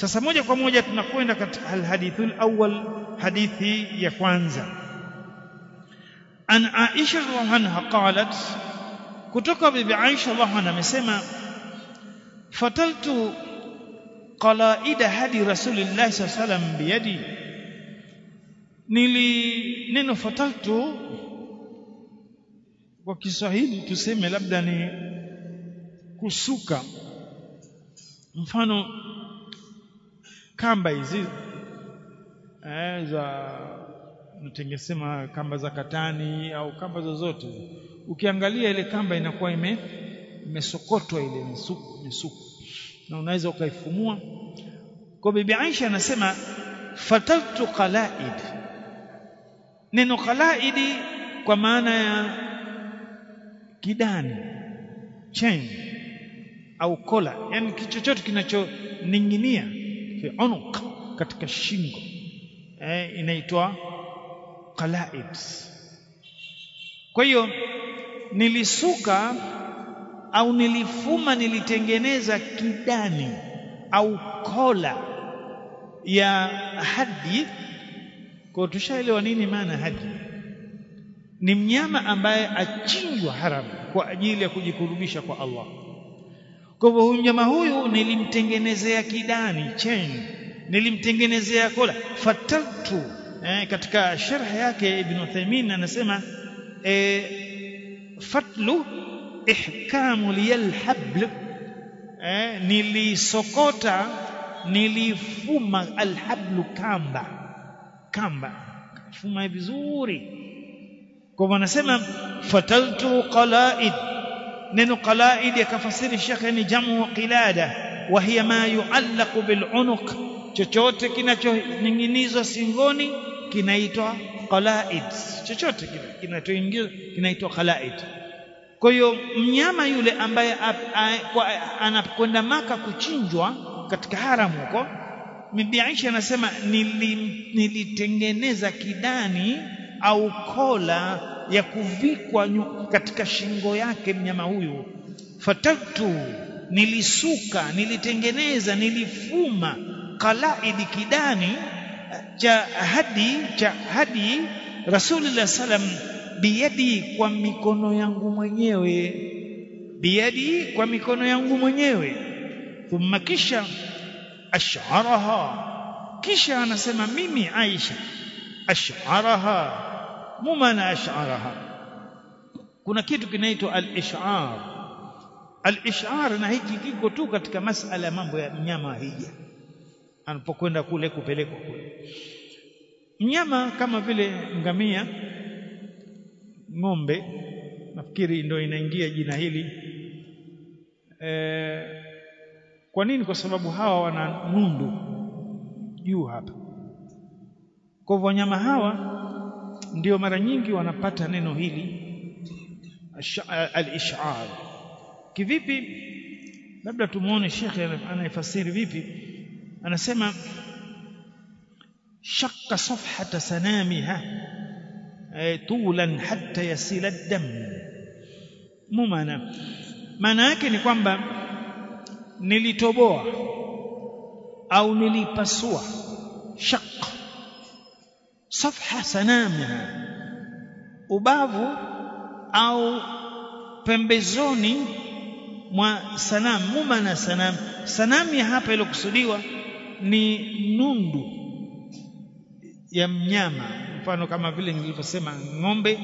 sasa moja kwa moja tunakwenda katika alhadithul awwal hadithi ya kwanza. An Aisha radhiallahu anha qalat kutoka bibi Aisha radhiallahu anha amesema fataltu qalaida hadi rasulillah sallallahu alayhi wasallam biyadi. Nili neno fataltu kwa Kiswahili tuseme labda ni kusuka. Mfano kamba hizi eh, za natengesema kamba za katani au kamba zozote. Ukiangalia ile kamba inakuwa ime imesokotwa ile misuku misuku. Na unaweza ukaifumua. Kwa bibi Aisha anasema fataltu qalaid. Neno qalaidi kwa maana ya kidani chain au kola yani chochote kinachoning'inia fi unuq katika shingo. Eh, inaitwa qalaid kwa hiyo nilisuka au nilifuma nilitengeneza kidani au kola ya hadi kwa tushaelewa nini maana hadi ni mnyama ambaye achinjwa haramu kwa ajili ya kujikurubisha kwa Allah kwa hivyo huyu mnyama huyu nilimtengenezea kidani chain. Nilimtengenezea kola. Fataltu eh, katika sharh yake Ibn Uthaymeen anasema eh, fatlu ihkamu liyal habl eh, nilisokota nilifuma alhablu kamba. Kamba. Fuma vizuri. Kwa hivyo anasema fataltu qalaid neno qalaid yakafasiri shekhe ni jamu qilada wa hiya ma yuallaqu bil unuq. Chochote kinachoning'inizwa singoni kinaitwa qalaid. Chochote kinachoingizwa kinaitwa qalaid. Kwa hiyo mnyama yule ambaye anakwenda maka kuchinjwa katika haramu huko Bibi Aisha anasema nilitengeneza kidani au kola ya kuvikwa katika shingo yake mnyama huyu. Fataktu nilisuka nilitengeneza nilifuma qalaidi kidani cha hadi cha hadi rasulullah sallam biyadi kwa mikono yangu mwenyewe. Biyadi kwa mikono yangu mwenyewe. Thumma kisha ash'araha. Kisha anasema mimi Aisha ash'araha mumana ash'araha kuna kitu kinaitwa al-ish'ar. Al-ish'ar na hiki kiko tu katika masala ya mambo ya mnyama hija anapokwenda kule kupelekwa kule. Mnyama kama vile ngamia ng'ombe nafikiri ndio inaingia jina hili. E, kwa nini? Kwa sababu hawa wana nundu juu hapa. Kwa hivyo wanyama hawa ndio mara nyingi wanapata neno hili al-ish'ar. Kivipi? Labda tumuone shekhe anayefasiri vipi? Anasema shaqqa safhata sanamiha tulan hatta yasila ad-dam. Mumana maana yake ni kwamba nilitoboa au nilipasua shaq safha sanamiha ubavu au pembezoni mwa sanamu mumana sanamu. Sanamu ya hapa iliyokusudiwa ni nundu ya mnyama. Mfano kama vile nilivyosema ng'ombe.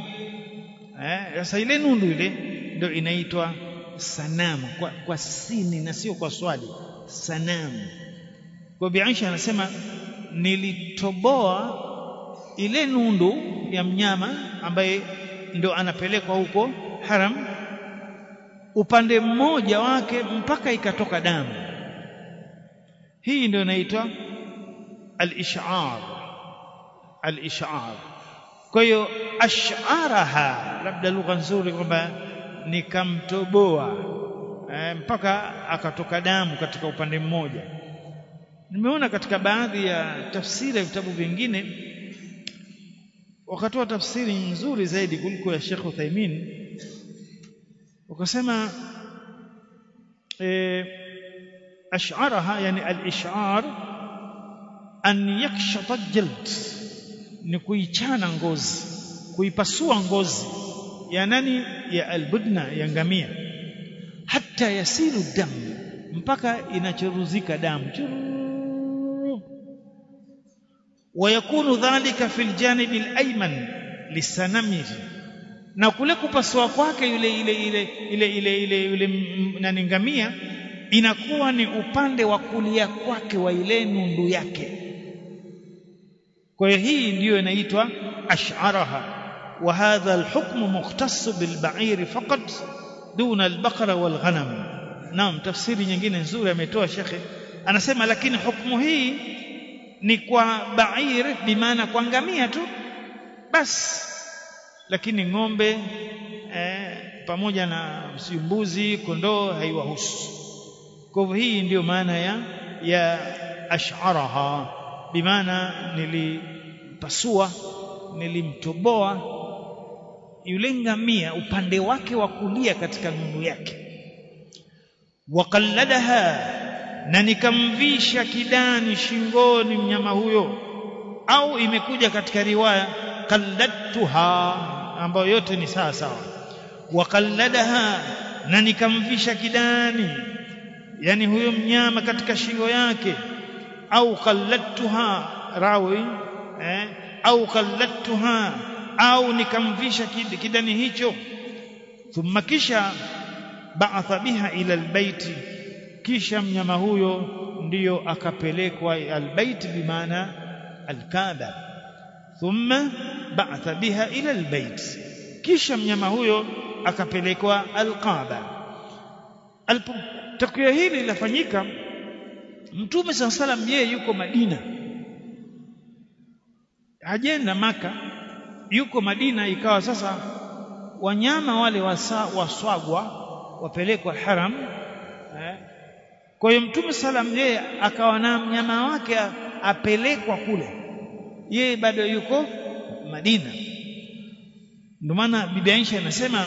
Sasa eh, ile nundu ile ndio inaitwa sanamu. Kwa, kwa sini na sio kwa swali sanamu. Kwa Bi Aisha anasema nilitoboa ile nundu ya mnyama ambaye ndio anapelekwa huko haram upande mmoja wake mpaka ikatoka damu. Hii ndio inaitwa al-ish'ar al-ish'ar. Kwa hiyo ash'araha labda lugha nzuri kwamba nikamtoboa e, mpaka akatoka damu katika upande mmoja. Nimeona katika baadhi ya tafsiri ya vitabu vingine wakatoa tafsiri nzuri zaidi kuliko ya Sheikh Uthaymeen. Wakasema e, ash'araha yani al-ish'ar an yakshata jald ni kuichana ngozi kuipasua ngozi ya nani? Ya albudna ya ngamia hata yasilu damu mpaka inachuruzika damu ويكون ذلك في الجانب الايمن للسنمه na kule kupasua kwake yule ile ile ile ile ile yule nani ngamia inakuwa ni upande wa kulia kwake wa ile nundu yake kwa hiyo hii ndiyo inaitwa ash'araha wa hadha alhukm mukhtas bilba'ir faqat duna albaqara walghanam naam tafsiri nyingine nzuri ametoa shekhe anasema lakini hukumu hii ni kwa ba'ir bimaana kwa ngamia tu basi lakini ng'ombe eh, pamoja na msimbuzi kondoo haiwahusu. Kwa hivyo hii ndio maana ya ya ash'araha. Bimaana nilipasua nilimtoboa yule ngamia upande wake wa kulia katika nundu yake. Waqalladaha na nikamvisha kidani shingoni mnyama huyo au imekuja katika riwaya kalladtuha ambayo yote ni sawa sawa. Waqalladaha na nikamvisha kidani yani huyo mnyama katika shingo yake. Au qalladtuha rawi eh, au qalladtuha au nikamvisha kidani hicho. Thumma kisha ba'atha biha ila albayti kisha mnyama huyo ndiyo akapelekwa albayt bimaana alkaaba. Thumma ba'atha biha ila albayt kisha mnyama huyo akapelekwa alqaba tukio hili linafanyika mtume saa salam yeye yuko madina. Ajenda maka yuko madina ikawa sasa wanyama wale wasa, waswagwa wapelekwa haram eh, kwa hiyo mtume salam yeye akawa na mnyama wake apelekwa kule. Yeye bado yuko Madina. Ndio maana bibi Aisha anasema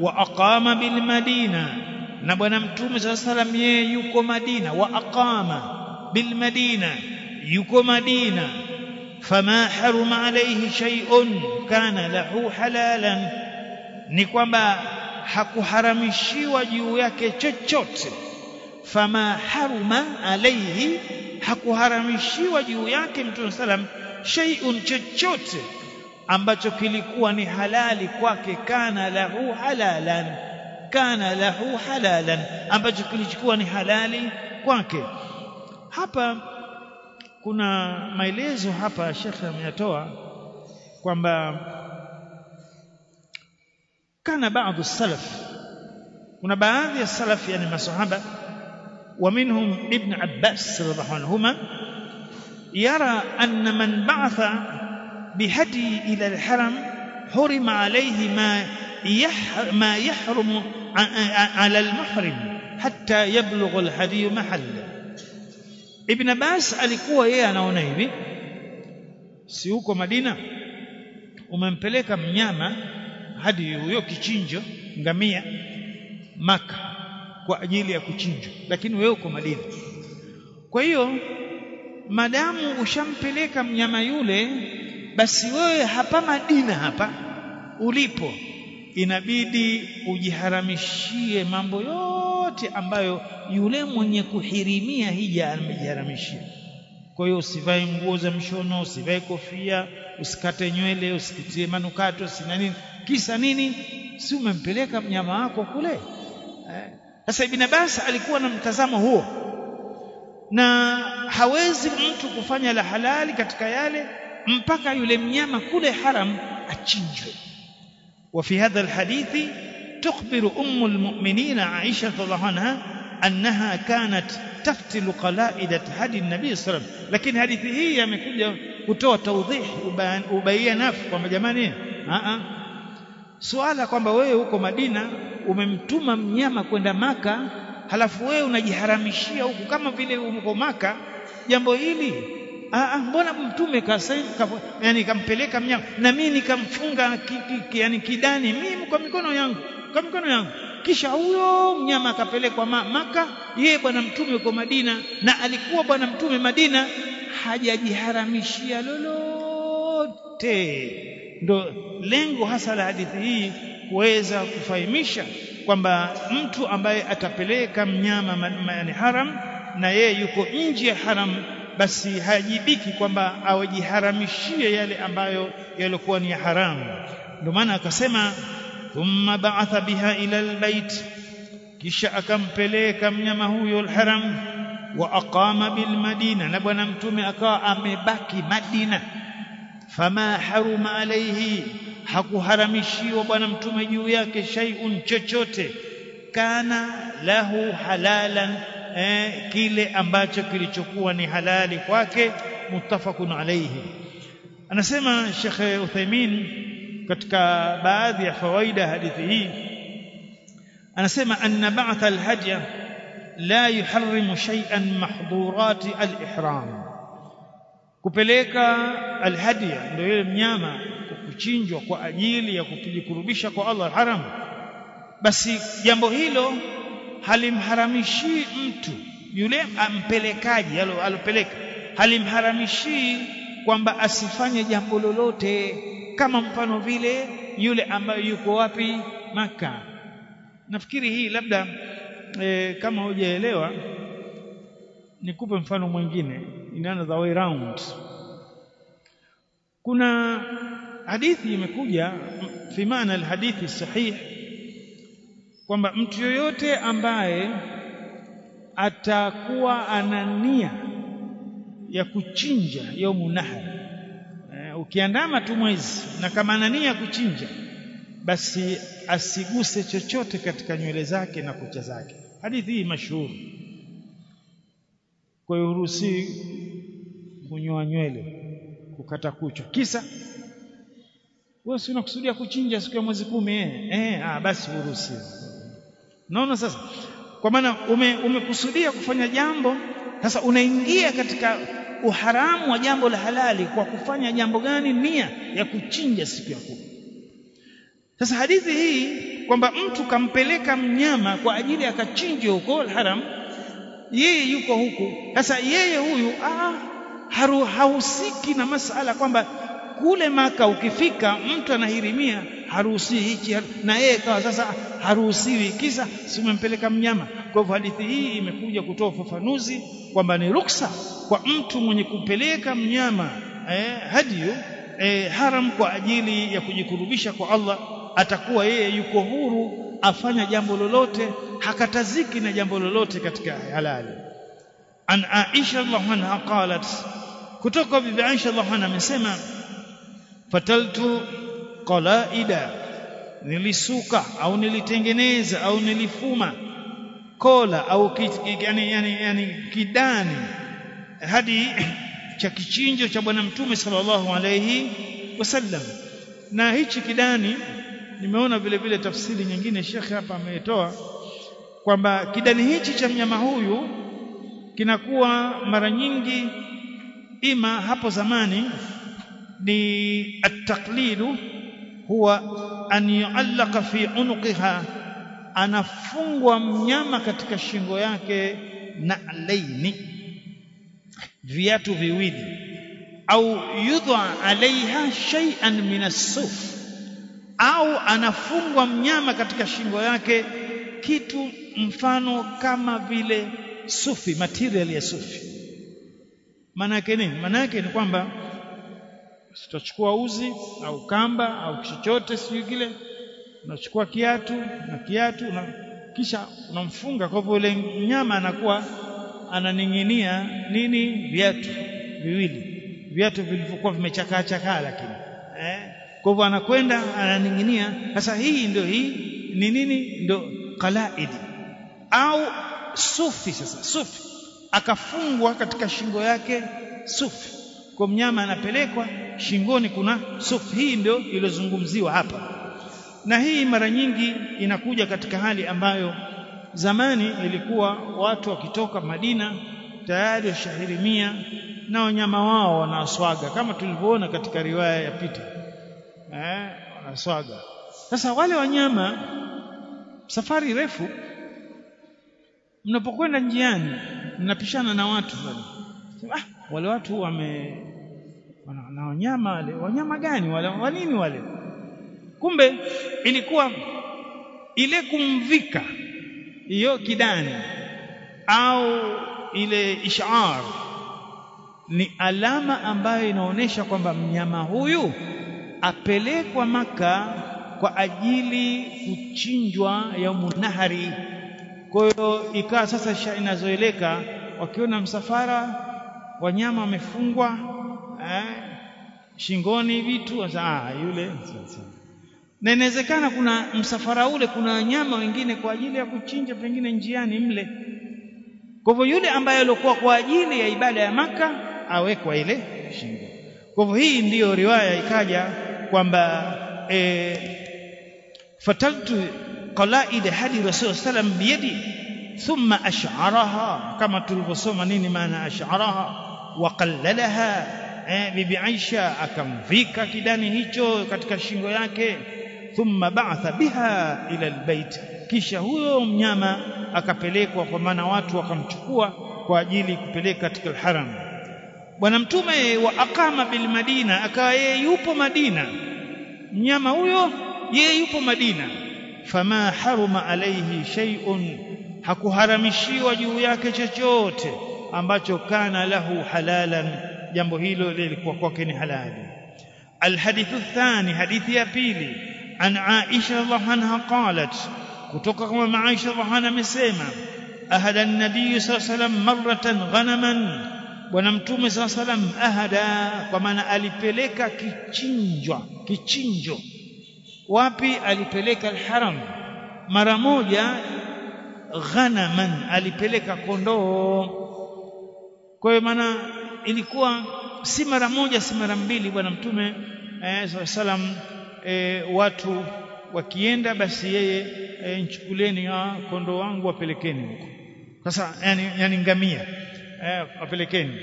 wa aqama bil Madina. Na bwana mtume salam yeye yuko Madina. Wa aqama bil Madina yuko Madina. Fama haruma alayhi shay'un kana lahu halalan. Ni kwamba hakuharamishiwa juu yake chochote fama haruma alayhi hakuharamishiwa juu yake mtume salam shay'un chochote ambacho kilikuwa ni halali kwake kana lahu halalan kana lahu halalan ambacho kilichukua ni halali kwake. Hapa kuna maelezo hapa shekhe ameyatoa kwamba kana baadhi salaf kuna baadhi ya salaf yani masahaba ومنهم ابن عباس رضي الله عنهما يرى أن من بعث بهدي إلى الحرم حرم عليه ما ما يحرم على المحرم حتى يبلغ الهدي محله alikuwa yeye anaona hivi. Si huko Madina. Umempeleka mnyama hadi huyo kichinjo ngamia maka. Kwa ajili ya kuchinjwa. Lakini wewe uko Madina. Kwa hiyo madamu ushampeleka mnyama yule basi wewe hapa Madina hapa ulipo inabidi ujiharamishie mambo yote ambayo yule mwenye kuhirimia hija amejiharamishia. Kwa hiyo usivae nguo za mshono usivae kofia usikate nywele usikitie manukato sina nini. Kisa nini? Si umempeleka mnyama wako kule sasa Ibn Abbas alikuwa na mtazamo huo na hawezi mtu kufanya la halali katika yale mpaka yule mnyama kule haram achinjwe وفي هذا الحديث تخبر أم المؤمنين عائشة رضي الله عنها أنها كانت تفتل قلائد هدي النبي صلى الله عليه وسلم لكن hadithi hii amekuja kutoa tawdih ubayanafu kwamba jamani a suala kwamba wewe huko Madina umemtuma mnyama kwenda maka halafu wewe unajiharamishia huku kama vile uko maka jambo hili? Aa, mbona mtume kasa, yani kampeleka mnyama? Na mimi nikamfunga ki, ki, yani kidani mimi kwa mikono yangu kwa mikono yangu. Kisha huyo mnyama akapelekwa ma maka yeye bwana mtume uko Madina na alikuwa bwana mtume Madina hajajiharamishia lolote ndo lengo hasa la hadithi hii kuweza kufahimisha kwamba mtu ambaye atapeleka mnyama yani haram na yeye yuko nje ya haram basi hajibiki kwamba awejiharamishie yale ambayo yalikuwa ni ya haramu ndio maana akasema thumma ba'atha biha ila albayt kisha akampeleka mnyama huyo alharam wa aqama bilmadina na bwana mtume akawa amebaki madina فما حرم عليه. حق حرم الشيء وبنم تمجو ياك شيء چچوته. كان له حلالا آه، كيلي أمباچا كيلي چكوا نحلالي كواكي متفق عليه. أنا سيما الشيخ أثيمين كتك بعضي فويدة حديثه. أنا سيما أن بعث الهدي لا يحرم شيئا محظورات الإحرام. Kupeleka al-hadiy ndio yule mnyama kuchinjwa kwa ajili ya kujikurubisha kwa Allah haram basi jambo hilo halimharamishi mtu yule ampelekaji alopeleka. Halimharamishi kwamba asifanye jambo lolote kama mfano vile yule ambaye yuko wapi? Maka nafikiri hii labda e, kama hujaelewa nikupe mfano mwingine in another way round. Kuna hadithi imekuja fi maana alhadithi sahih kwamba mtu yoyote ambaye atakuwa ana nia ya kuchinja yaumu nahar e, ukiandama tu mwezi na kama ana nia ya kuchinja basi asiguse chochote katika nywele zake na kucha zake. Hadithi hii mashuhuri kwa hiyo kunyoa nywele kukata kucha. Kisa? Wewe si unakusudia kuchinja siku ya mwezi kumi eh? Eh ah basi huruhusi naona sasa kwa maana ume, umekusudia kufanya jambo sasa unaingia katika uharamu wa jambo la halali kwa kufanya jambo gani? Nia ya kuchinja siku ya kumi. Sasa hadithi hii kwamba mtu kampeleka mnyama kwa ajili ya akachinje huko haram yeye yuko huku. Sasa yeye huyu ah haru, hahusiki na masala kwamba kule maka ukifika mtu anahirimia haruhusiwi hichi na yeye kawa sasa haruhusiwi. Kisa si umempeleka mnyama? Kwa hivyo hadithi hii imekuja kutoa ufafanuzi kwamba ni ruksa kwa mtu mwenye kupeleka mnyama eh, hadiyu eh, haram kwa ajili ya kujikurubisha kwa Allah atakuwa yeye yuko huru afanya jambo lolote hakataziki na jambo lolote katika halali. An Aisha radhiallahu anha qalat kutoka bibi Aisha radhiallahu anha amesema fataltu qalaida nilisuka au nilitengeneza au nilifuma kola au yani, yani, yani kidani hadi cha kichinjo cha bwana mtume sallallahu alayhi wasallam. Na hichi kidani nimeona vile vile tafsiri nyingine shekhe hapa ametoa kwamba kidani hichi cha mnyama huyu kinakuwa mara nyingi ima hapo zamani ni at-taqlidu huwa an yu'allaqa fi unuqiha anafungwa mnyama katika shingo yake na alaini viatu viwili au yudha alaiha shay'an min as-suf au anafungwa mnyama katika shingo yake kitu mfano kama vile sufi material ya sufi. Maana yake nini? Maana yake ni kwamba sitachukua uzi au kamba au chochote sio kile. Unachukua kiatu na kiatu na kisha unamfunga. Kwa hivyo ile mnyama anakuwa ananing'inia nini? Viatu viwili. Viatu vilivyokuwa vimechakaa chakaa lakini eh kwa hivyo anakwenda ananing'inia. Sasa hii ndio hii ni nini? Ndio qalaidi. Au sufi sasa sufi. Akafungwa katika shingo yake sufi. Kwa mnyama anapelekwa shingoni kuna sufi. Hii ndio iliyozungumziwa hapa. Na hii mara nyingi inakuja katika hali ambayo zamani ilikuwa watu wakitoka Madina tayari washahirimia na wanyama wao wanaswaga kama tulivyoona katika riwaya ya pita eh wanaswaga. Sasa wale wanyama safari refu mnapokwenda njiani mnapishana na watu ah, wale watu wame na wanyama wale wanyama gani wale wanini wale? Kumbe ilikuwa ile kumvika hiyo kidani au ile ishar ni alama ambayo inaonyesha kwamba mnyama huyu apelekwa maka kwa ajili kuchinjwa ya munahari. Kwa hiyo ikawa sasa inazoeleka wakiona msafara wanyama wamefungwa eh, shingoni vitu ah yule. Na inawezekana kuna msafara ule kuna wanyama wengine kwa ajili ya kuchinja pengine njiani mle. Kwa hivyo yule ambaye alikuwa kwa ajili ya ibada ya maka awekwa ile shingo. Kwa hivyo hii ndiyo riwaya ikaja kwamba e, fataltu qalaid hadi rasul sallam biyadi thumma ash'araha. Kama tulivyosoma nini maana ash'araha? Wa qallalaha. Eh, bibi Aisha akamvika kidani hicho katika shingo yake thumma ba'atha biha ila albayt. Kisha huyo mnyama akapelekwa kwa maana watu wakamchukua kwa ajili kupeleka katika alharam bwana mtume wa aqama bil madina akawa yeye yupo madina. Mnyama huyo yeye yupo madina. Fama haruma alaihi shay'un hakuharamishiwa juu yake chochote ambacho kana lahu halalan. Jambo hilo lilikuwa kwake ni halali. Alhadithu thani hadithi ya pili. An aisha radhiallahu qalat kutoka kwa mama radhiallahu anha amesema ahada an-nabiy sallallahu alayhi wasallam marratan ghanaman bwana mtume sallallahu salam ahada kwa maana alipeleka kichinjwa kichinjo. Wapi alipeleka alharam? Mara moja ghanaman alipeleka kondoo. Kwa hiyo maana ilikuwa si mara moja si mara mbili bwana mtume eh, salam eh, watu wakienda basi yeye eh, nchukuleni ah, kondoo wangu wapelekeni huko. Sasa yani, yani ngamia eh, apelekeni.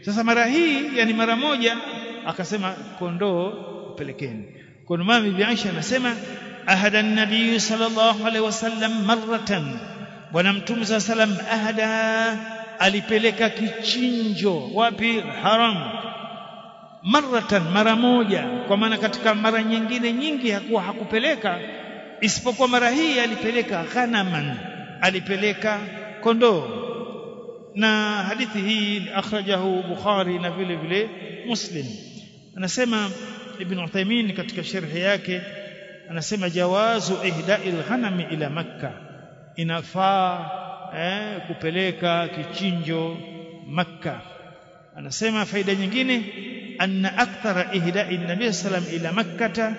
Sasa mara hii yani mara moja akasema kondoo apelekeni. Kwa maana bibi Aisha anasema ahada an-nabiy sallallahu alaihi wasallam marratan. Bwana mtume sallallahu alaihi ahada alipeleka kichinjo. Wapi? Haram. Maratan mara moja. Kwa maana katika mara nyingine nyingi hakuwa hakupeleka. Isipokuwa mara hii alipeleka ghanaman. Alipeleka kondoo na hadithi hii akhrajahu bukhari na vile vile muslim. Anasema ibn Uthaymeen katika sharhi yake anasema jawazu ihda'il hanami ila makka. Inafaa eh, kupeleka kichinjo makka. Anasema faida nyingine anna akthara ihda'in nabiy sallam ila makkata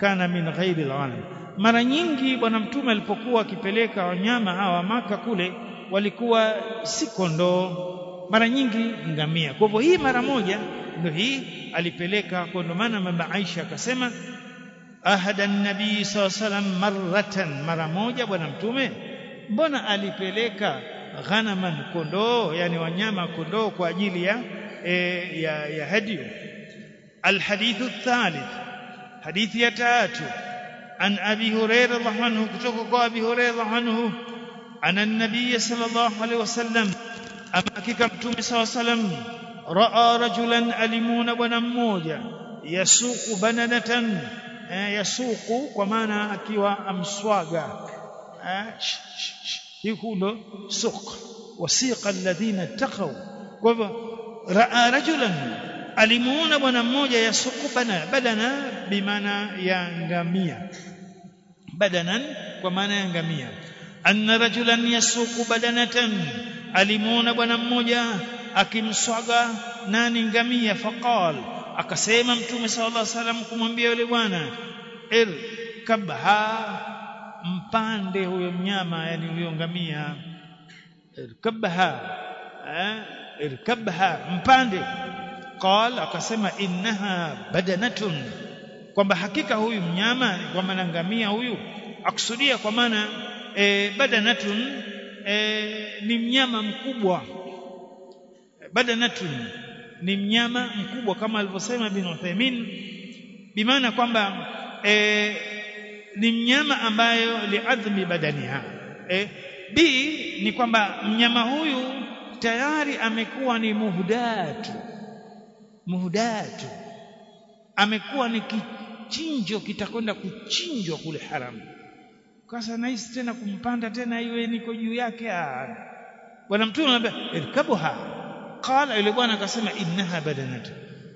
kana min ghairi al mara nyingi bwana mtume alipokuwa akipeleka wanyama hawa maka kule walikuwa si kondoo mara nyingi ngamia kwa hivyo hii mara moja ndio hii alipeleka kwa ndo maana mama Aisha akasema ahada an-nabii sallam marratan mara moja bwana mtume mbona alipeleka ghanaman kondoo yani wanyama kondoo kwa ajili ya e, ya, ya hadiyu الحديث الثالث حديث يتاتو عن أبي هريرة الله عنه كتوك أبي هريرة الله عنه أن النبي صلى الله عليه وسلم أما كيكم صلى الله عليه وسلم رأى رجلا ألمون ونموجا يسوق بنانة آه، يسوق ومانا أكيوا أم سواقا آه، يقول سوق وسيق الذين اتقوا. رأى رجلا ألمون ونموجا يسوق بنا بدنا بمانا ينغميا بدنا ومانا ينغميا anna rajulan yasuku badanatan alimuona bwana mmoja akimswaga nani ngamia faqal akasema mtume sallallahu alaihi wasallam kumwambia yule bwana irkabha mpande huyo mnyama yani huyo ngamia. Irkabha eh irkabha mpande. Qal akasema innaha badanatun. Kwamba hakika huyu mnyama kwa maana ngamia huyu akusudia kwa maana e, badanatun e, ni mnyama mkubwa. Badanatun ni mnyama mkubwa kama alivyosema bin Uthaymeen bimaana kwamba e, ni mnyama ambayo liadhmi badaniha. E, b ni kwamba mnyama huyu tayari amekuwa ni muhdatu muhdatu amekuwa ni kichinjo kitakwenda kuchinjwa kule haramu sasa nahisi tena kumpanda tena iwe niko juu yake bwana mtume anambia irkabuha qala yule bwana akasema innaha badanatu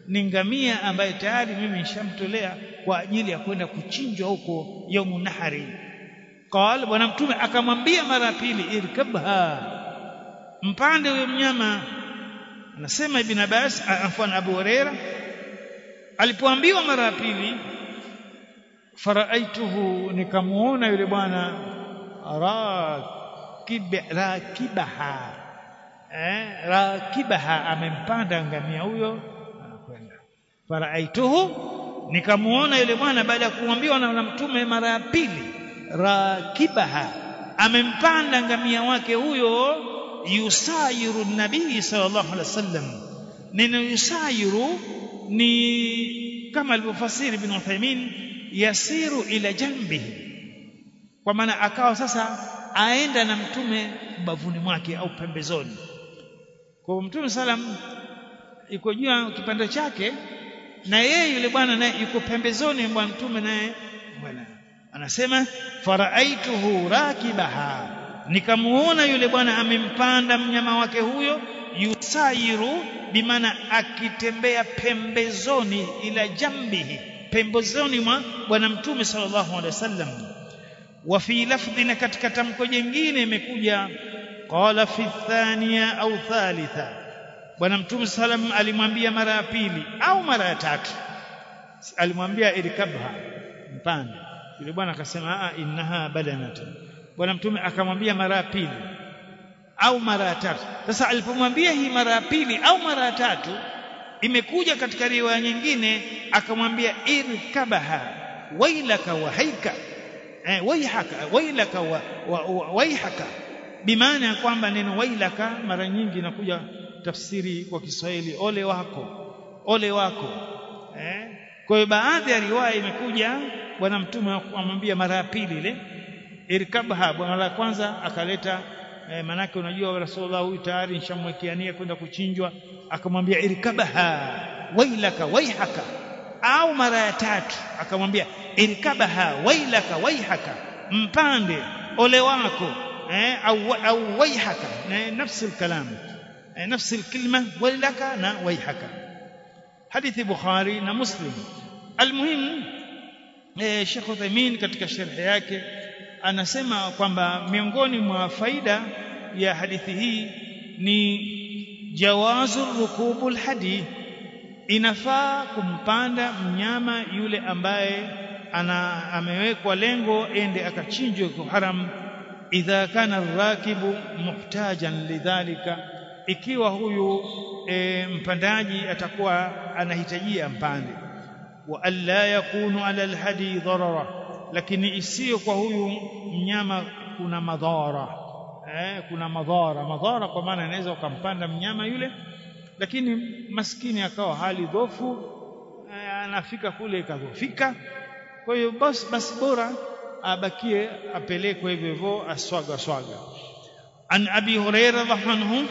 ni ngamia ambaye tayari mimi nishamtolea kwa ajili ya kwenda kuchinjwa huko yaumu nahari. Qala bwana mtume akamwambia mara ya pili irkabha mpande huyo mnyama. Anasema ibn Abbas afwan Abu Huraira alipoambiwa mara pili faraaituhu nikamuona yule bwana rakib rakibaha eh rakibaha amempanda ngamia huyo anakwenda. Faraaituhu nikamuona yule bwana baada ya kuambiwa na mtume mara ya pili rakibaha amempanda ngamia wake huyo yusayiru nabii sallallahu alaihi wasallam. Neno yusayiru ni kama alivyofasiri ibn Uthaymeen yasiru ila jambihi kwa maana akawa sasa aenda na mtume bavuni mwake au pembezoni. Kwa mtume salam iko juu kipande chake na yeye yule bwana naye yuko pembezoni mwa mtume naye bwana. Anasema faraaituhu rakibaha. Nikamuona yule bwana amempanda mnyama wake huyo yusairu bimaana akitembea pembezoni ila jambihi pembezoni mwa bwana mtume sallallahu alaihi wasallam. Wa fi lafdhi na katika tamko jingine imekuja qala fi thaniya au thalitha. Bwana mtume sallam alimwambia mara ya pili au mara ya tatu. Alimwambia irkabha mpande yule bwana akasema a innaha badanatun bwana mtume akamwambia mara ya pili au mara ya tatu. Sasa alipomwambia hii mara ya pili au mara ya tatu imekuja katika riwaya nyingine akamwambia irkabaha wailaka wa haika eh, waihaka wailaka wa, wa, wa, waihaka bimaana ya kwamba neno wailaka mara nyingi inakuja tafsiri kwa Kiswahili ole wako ole wako eh? kwa hiyo baadhi ya riwaya imekuja bwana mtume amwambia mara ya pili ile irkabha bwana la kwanza akaleta eh, manake unajua rasulullah huyu tayari nishamwekea nia kwenda kuchinjwa akamwambia irkabaha wailaka waihaka. Au mara ya tatu akamwambia irkabaha wailaka waihaka. Mpande ole wako eh, au, au waihaka. Eh, nafsi alkalam eh, nafsi alkalima wailaka na waihaka. Hadithi bukhari na muslim. Almuhimu eh, Sheikh Uthaymeen katika sherhe yake anasema kwamba miongoni mwa faida ya hadithi hii ni jawazu rukubul hadi inafaa kumpanda mnyama yule ambaye ana amewekwa lengo ende akachinjwe kwa haram idha kana rakibu muhtajan lidhalika. Ikiwa huyu e, mpandaji atakuwa anahitajia mpande wa alla yakunu ala alhadi darara lakini isiyo kwa huyu mnyama kuna madhara. Eh, kuna madhara. Madhara kwa maana inaweza ukampanda mnyama yule lakini maskini akawa hali dhofu eh, anafika kule ikadhofika. Kwa hiyo basi basi bora abakie apelekwe hivyo hivyo aswaga swaga. An abi huraira anhu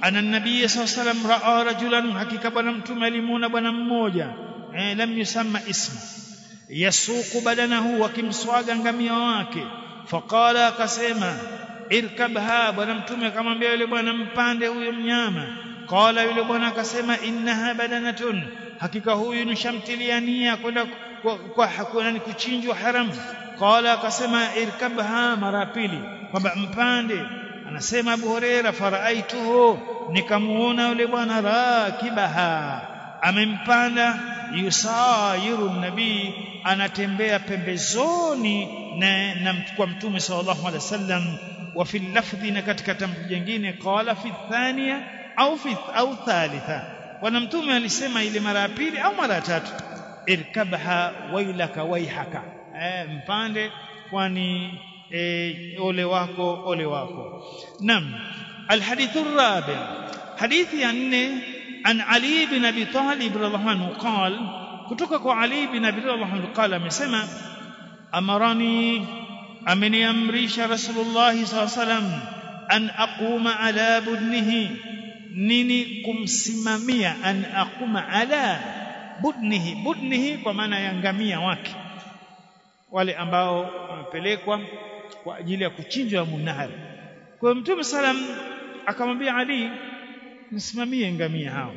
ana nabii sallallahu alayhi wasallam raa rajulan hakika bwana mtume alimuona bwana mmoja eh, lam yusamma ismu yasuku badanahu akimswaga ngamia wake. Faqala akasema irkabha bwana mtume akamwambia yule bwana mpande huyo mnyama. Qala yule bwana akasema innaha badanatun hakika huyu nishamtilia nia kwenda kwa, kwa, kwa kuchinjwa haramu. Qala akasema irkabha mara pili kwamba mpande. Anasema Abu Huraira faraaituhu nikamuona yule bwana rakibaha amempanda yusayiru nabii anatembea pembezoni na, na kwa mtume sallallahu alaihi wasallam. Wa fi lafdhi na katika tamko jingine qala fi thania au fi au thalitha. Bwana mtume alisema ile mara ya pili au mara ya tatu. Irkabha wailaka waihaka. Eh, mpande kwani eh, ole wako ole wako. Nam alhadithu rabi. Hadithi ya nne an ali bin abi talib radhiallahu anhu qala kutoka kwa ali bin abi radhiallahu anhu qala amesema amarani ameniamrisha rasulullah sallallahu alaihi wasallam an aquma ala budnihi. Nini kumsimamia an aquma ala budnihi? Budnihi kwa maana ya ngamia wake. Wale ambao wamepelekwa kwa ajili ya kuchinjwa munahari. Kwa mtume salam akamwambia ali msimamie ngamia hao.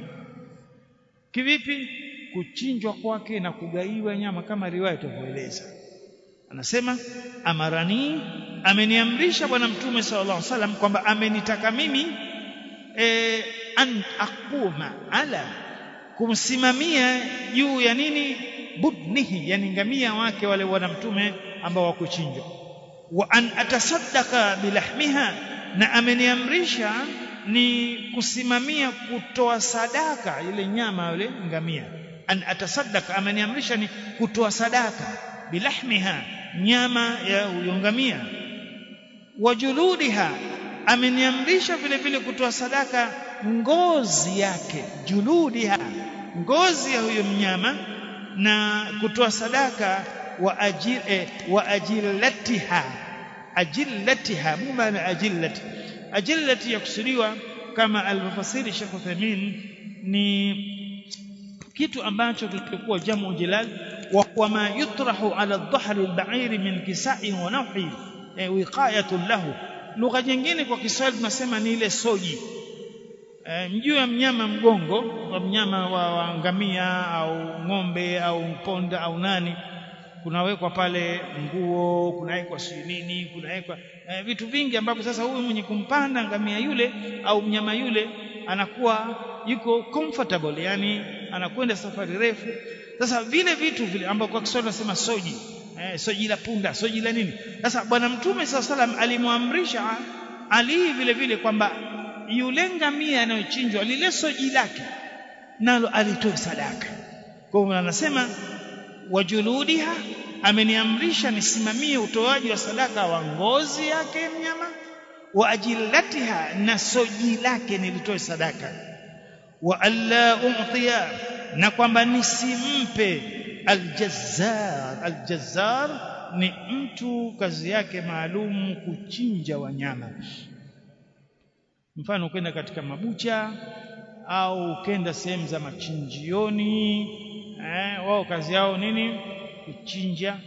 Kivipi? Kuchinjwa kwake na kugaiwa nyama kama riwaya itavyoeleza. Anasema amarani ameniamrisha bwana mtume sallallahu alaihi wasallam kwamba amenitaka mimi e, an aquma ala kumsimamia juu ya nini? Budnihi yani ngamia wake wale bwana mtume ambao wakuchinjwa. Wa an atasaddaka bilahmiha na ameniamrisha ni kusimamia kutoa sadaka ile nyama yule ngamia. An atasaddaka ameniamrisha ni kutoa sadaka bilahmiha nyama ya huyo ngamia. Wajuludiha ameniamrisha vile vile kutoa sadaka ngozi yake juludiha ngozi ya huyo mnyama na kutoa sadaka wa ajil eh, wa ajillatiha. Ajillatiha mumana ajillati ajillati yakusudiwa kama alivyofasiri Sheikh Uthaymeen ni kitu ambacho kilikuwa jamu jilal wa ma yutrahu ala dhahr al-ba'ir min kisa'i wa nawhi e, wiqayatun lahu. Lugha nyingine kwa Kiswahili tunasema ni ile soji. E, mjuu ya mnyama mgongo wa mnyama wa, wa ngamia au ng'ombe au mponda au nani kunawekwa pale nguo kunawekwa nini kunawekwa e, vitu vingi ambavyo sasa huyu mwenye kumpanda ngamia yule au mnyama yule anakuwa yuko comfortable yani anakwenda safari refu. Sasa vile vitu vile ambavyo kwa Kiswahili nasema soji eh, soji la punda soji la nini. Sasa bwana mtume saa salam alimwamrisha ali vile vile kwamba yule ngamia anayochinjwa lile soji lake nalo alitoe sadaka. Kwa hivyo anasema wajuludiha ameniamrisha nisimamie utoaji wa sadaka wa ngozi yake mnyama wa ajilatiha na soji lake nilitoe sadaka. Wa alla umtia na kwamba nisimpe. Aljazzar aljazzar ni mtu kazi yake maalum kuchinja wanyama. Mfano ukenda katika mabucha au ukenda sehemu za machinjioni eh, wao kazi yao nini? Kuchinja.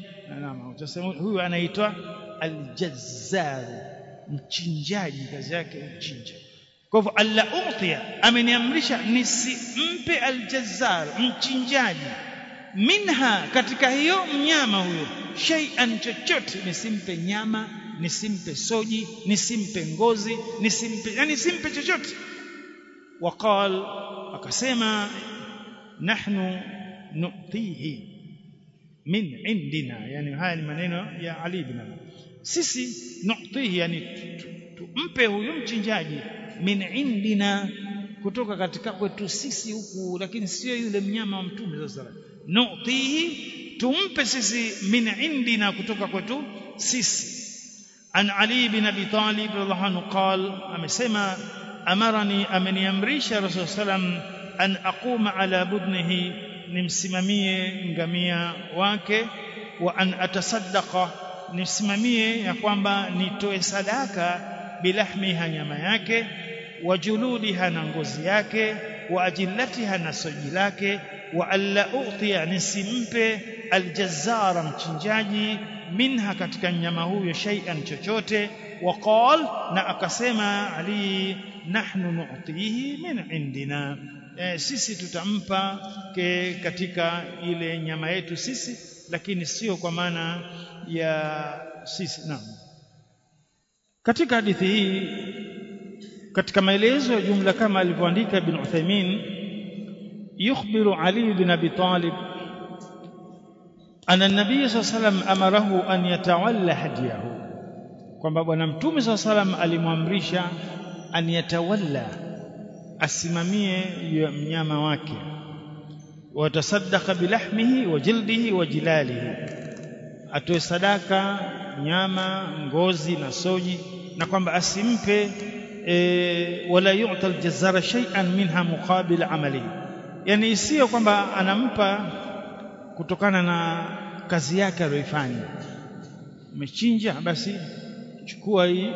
Nyama utasema huyu anaitwa aljazzar. Mchinjaji kazi yake kuchinja. Kwa hivyo alla utia ameniamrisha nisimpe aljazzar mchinjaji. Minha katika hiyo mnyama huyo shay'an chochote nisimpe nyama nisimpe soji nisimpe ngozi nisimpe yani nisimpe chochote. Waqal akasema nahnu nu'tihi min indina. Yani haya ni maneno ya Ali ibn Abi. Sisi nu'tihi yani tumpe huyu mchinjaji min indina kutoka katika kwetu sisi huku lakini sio yule mnyama wa mtume sasa nu'tihi tumpe sisi min indina kutoka kwetu sisi. An ali ibn abi talib radhiallahu anhu qal amesema amarani ameniamrisha rasul sallam an aquma ala budnihi nimsimamie ngamia wake wa an atasaddaqa nisimamie ya kwamba nitoe sadaka bilahmiha nyama yake wa juludiha na ngozi yake wa ajillatiha na soji lake wa alla utia nisimpe aljazzara mchinjaji minha katika nyama huyo shay'an chochote wa waqal na akasema ali nahnu nu'tihi min indina e, sisi tutampa ke katika ile nyama yetu sisi lakini sio kwa maana ya sisi naam. Katika hadithi hii katika maelezo ya jumla kama alivyoandika ibn Uthaymeen yukhbiru Ali bin Abi Talib anna nabii sallallahu amarahu an yatawalla hadiyahu kwamba bwana mtume alayhi wasallam alimwamrisha an yatawalla asimamie mnyama wake. Watasaddaqa bilahmihi wa jildihi wa jilalihi. Atoe sadaka nyama ngozi na soji na kwamba asimpe e, wala yu'ta aljazara shay'an minha muqabil amalihi yani isiyo kwamba anampa kutokana na kazi yake aliyoifanya. Umechinja basi chukua hii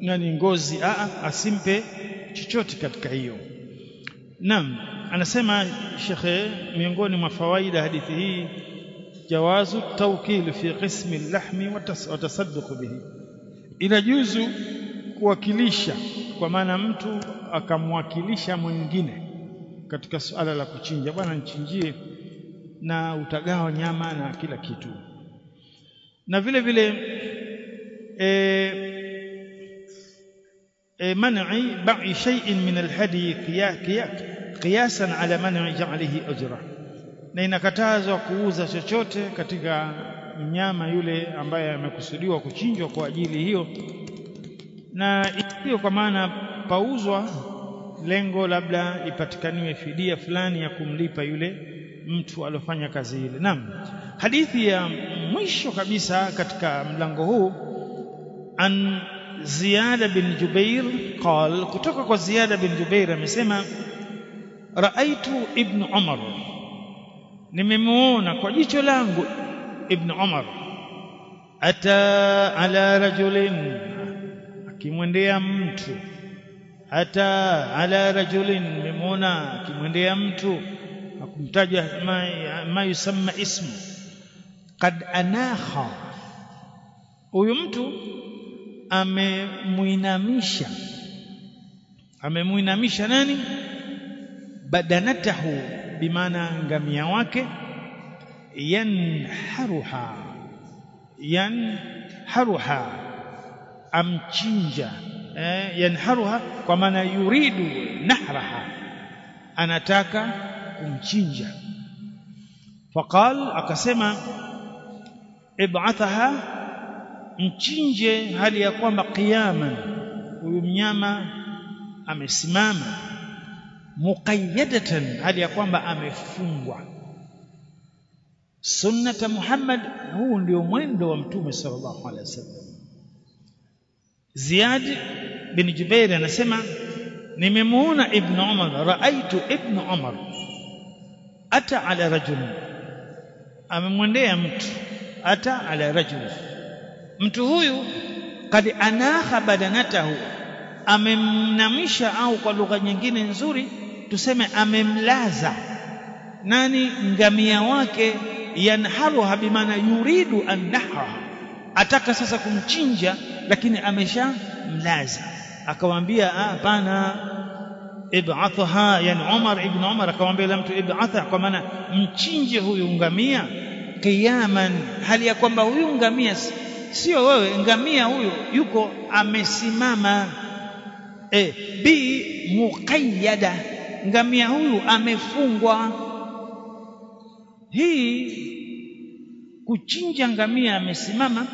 nani ngozi a asimpe chochote katika hiyo. Naam anasema shekhe miongoni mwa fawaida hadithi hii jawazu tawkil fi qismi al-lahmi wa tasadduq bihi. Inajuzu kuwakilisha kwa maana mtu akamwakilisha mwingine katika suala la kuchinja. Bwana nichinjie na utagawa nyama na kila kitu. Na vile vile eh, man'i ba'i shay'in min al-hadi qiyasan ala man'i ja'alihi ajra na inakatazwa kuuza chochote katika mnyama yule ambaye amekusudiwa kuchinjwa kwa ajili hiyo. Na hiyo kwa maana pauzwa lengo labda ipatikaniwe fidia fulani ya kumlipa yule mtu alofanya kazi ile. Naam hadithi ya mwisho kabisa katika mlango huu an Ziyada bin Jubair qal kutoka kwa Ziyada bin Jubair amesema raaitu ibn Umar nimemuona kwa jicho langu ibn Umar. Ata ala rajulin akimwendea mtu. Ata ala rajulin nimemuona akimwendea mtu akumtaja ma, ma yusamma ismu. Kad anaha huyu mtu amemuinamisha amemuinamisha nani? Badanatahu bimaana ngamia wake. Yanharuha yanharuha amchinja. Eh, yanharuha kwa maana yuridu nahraha. Anataka kumchinja. Faqal akasema ib'athaha mchinje hali ya kwamba qiyaman huyu mnyama amesimama. Muqayyadatan hali ya kwamba amefungwa. Sunnata Muhammad huu ndio mwendo wa mtume sallallahu alaihi wasallam. Ziyad bin Jubair anasema nimemuona ibn Umar raaitu ibn Umar ata ala rajul amemwendea mtu ata ala rajul mtu huyu kad anaha badanatahu amemnamisha au kwa lugha nyingine nzuri tuseme amemlaza. Nani? Ngamia wake yanharuha bimaana yuridu an nahra ataka sasa kumchinja lakini ameshamlaza. Akamwambia hapana. Ib'athaha yani Umar ibn Umar akamwambia la mtu ib'atha kwa maana mchinje huyu ngamia qiyaman. Hali ya kwamba huyu ngamia sio wewe ngamia huyo yuko amesimama. E, bi muqayyada ngamia huyu amefungwa. Hii kuchinja ngamia amesimama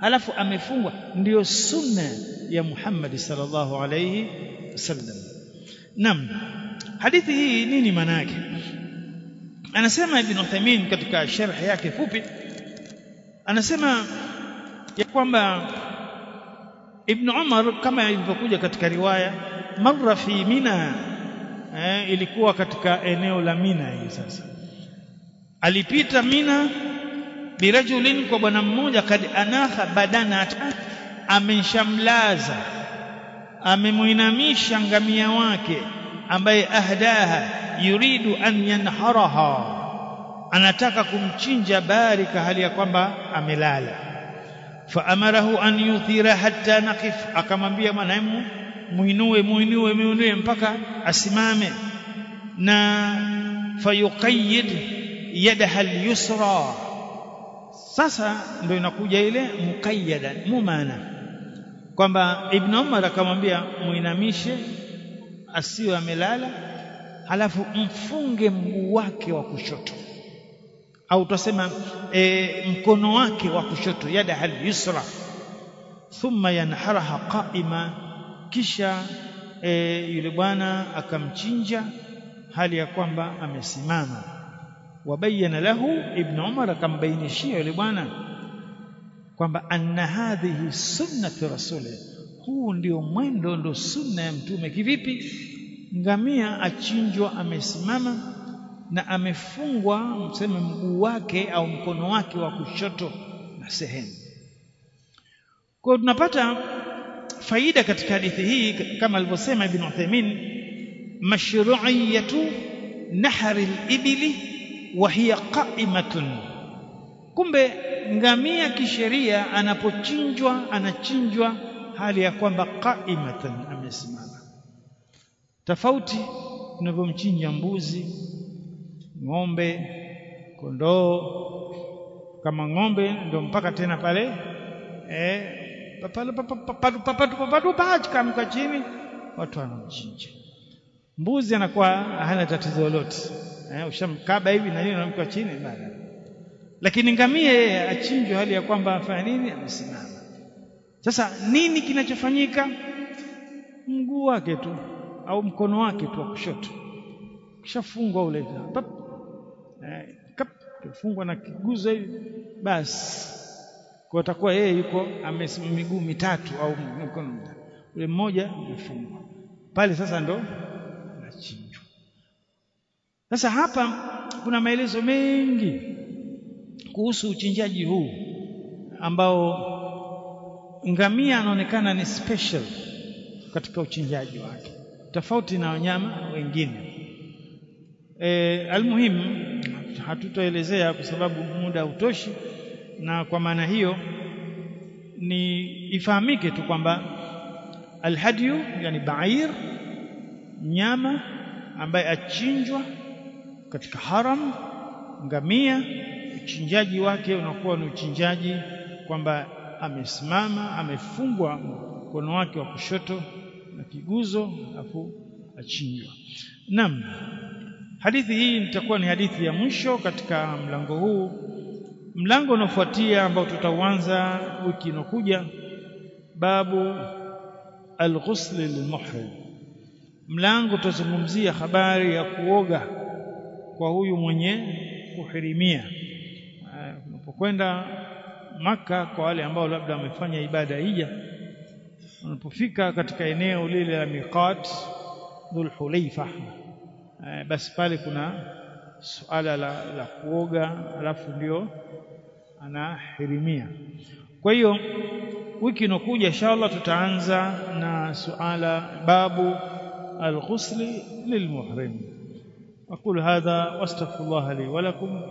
halafu amefungwa ndiyo sunna ya Muhammad sallallahu alayhi wasallam. Nam hadithi hii nini maana yake? Anasema ibn Uthaymeen katika sharh yake fupi anasema ya kwamba Ibn Umar kama ilivyokuja katika riwaya marra fi Mina eh, ilikuwa katika eneo la Mina hii sasa. Alipita Mina birajulin kwa bwana mmoja kad anaha badana ameshamlaza amemuinamisha ngamia wake ambaye ahdaha yuridu an yanharaha. Anataka kumchinja barika hali ya kwamba amelala faamarahu an yuthira hatta naqif. Akamwambia mwanaimu muinue muinue muinue mpaka asimame. Na fayuqayyid yadaha al-yusra. Sasa ndio inakuja ile muqayyada mumana kwamba ibn Umar akamwambia muinamishe asiwe amelala halafu mfunge mguu wake wa kushoto au twasema e, mkono wake wa kushoto yada hal yusra thumma yanharaha qaima kisha e, yule bwana akamchinja hali ya kwamba amesimama. Wabayana lahu ibn umar akambainishia yule bwana kwamba anna hadhihi sunnatu rasuli huu ndio mwendo ndio sunna ya mtume. Kivipi? Ngamia achinjwa amesimama na amefungwa mseme mguu wake au mkono wake wa kushoto na sehemu. Kwa tunapata faida katika hadithi hii kama alivyosema Ibn Uthaymeen mashru'iyatu nahri al-ibli wa hiya qa'imatun. Kumbe ngamia kisheria anapochinjwa anachinjwa hali ya kwamba qaimatan amesimama. Tofauti tunavyomchinja mbuzi ng'ombe kondoo kama ng'ombe ndio mpaka tena pale eh papatu papatu papatu kama chini watu wanamchinja mbuzi anakuwa hana tatizo lolote eh ushamkaba hivi na yeye anamka chini bana lakini ngamia yeye achinjwe hali ya kwamba afanya nini amesimama sasa nini kinachofanyika mguu wake tu au mkono wake tu wa kushoto kishafungwa ule eh, kifungwa na kiguza hivi basi. Kwa atakuwa yeye yuko amesimama miguu mitatu au mkono ule mmoja umefungwa pale sasa ndo anachinjwa. Sasa hapa kuna maelezo mengi kuhusu uchinjaji huu ambao ngamia anaonekana ni special katika uchinjaji wake. Tofauti na wanyama wengine. E, almuhimu hatutaelezea kwa sababu muda hautoshi na kwa maana hiyo ni ifahamike tu kwamba alhadyu, yani bair mnyama ambaye achinjwa katika haram ngamia uchinjaji wake unakuwa ni uchinjaji kwamba amesimama amefungwa mkono wake wa kushoto na kiguzo afu achinjwa. Naam hadithi hii itakuwa ni hadithi ya mwisho katika mlango huu. Mlango unaofuatia ambao tutauanza wiki inokuja babu alghusl lilmuhrim mlango tutazungumzia habari ya kuoga kwa huyu mwenye kuhirimia. Unapokwenda maka kwa wale ambao labda wamefanya ibada hija unapofika katika eneo lile la miqat dhul hulaifa basi pale kuna suala la, la kuoga alafu ndio anahirimia. Kwa hiyo wiki inokuja inshallah tutaanza na suala babu alghusli lilmuhrim. Aqulu hadha wastaghfirullah li wa lakum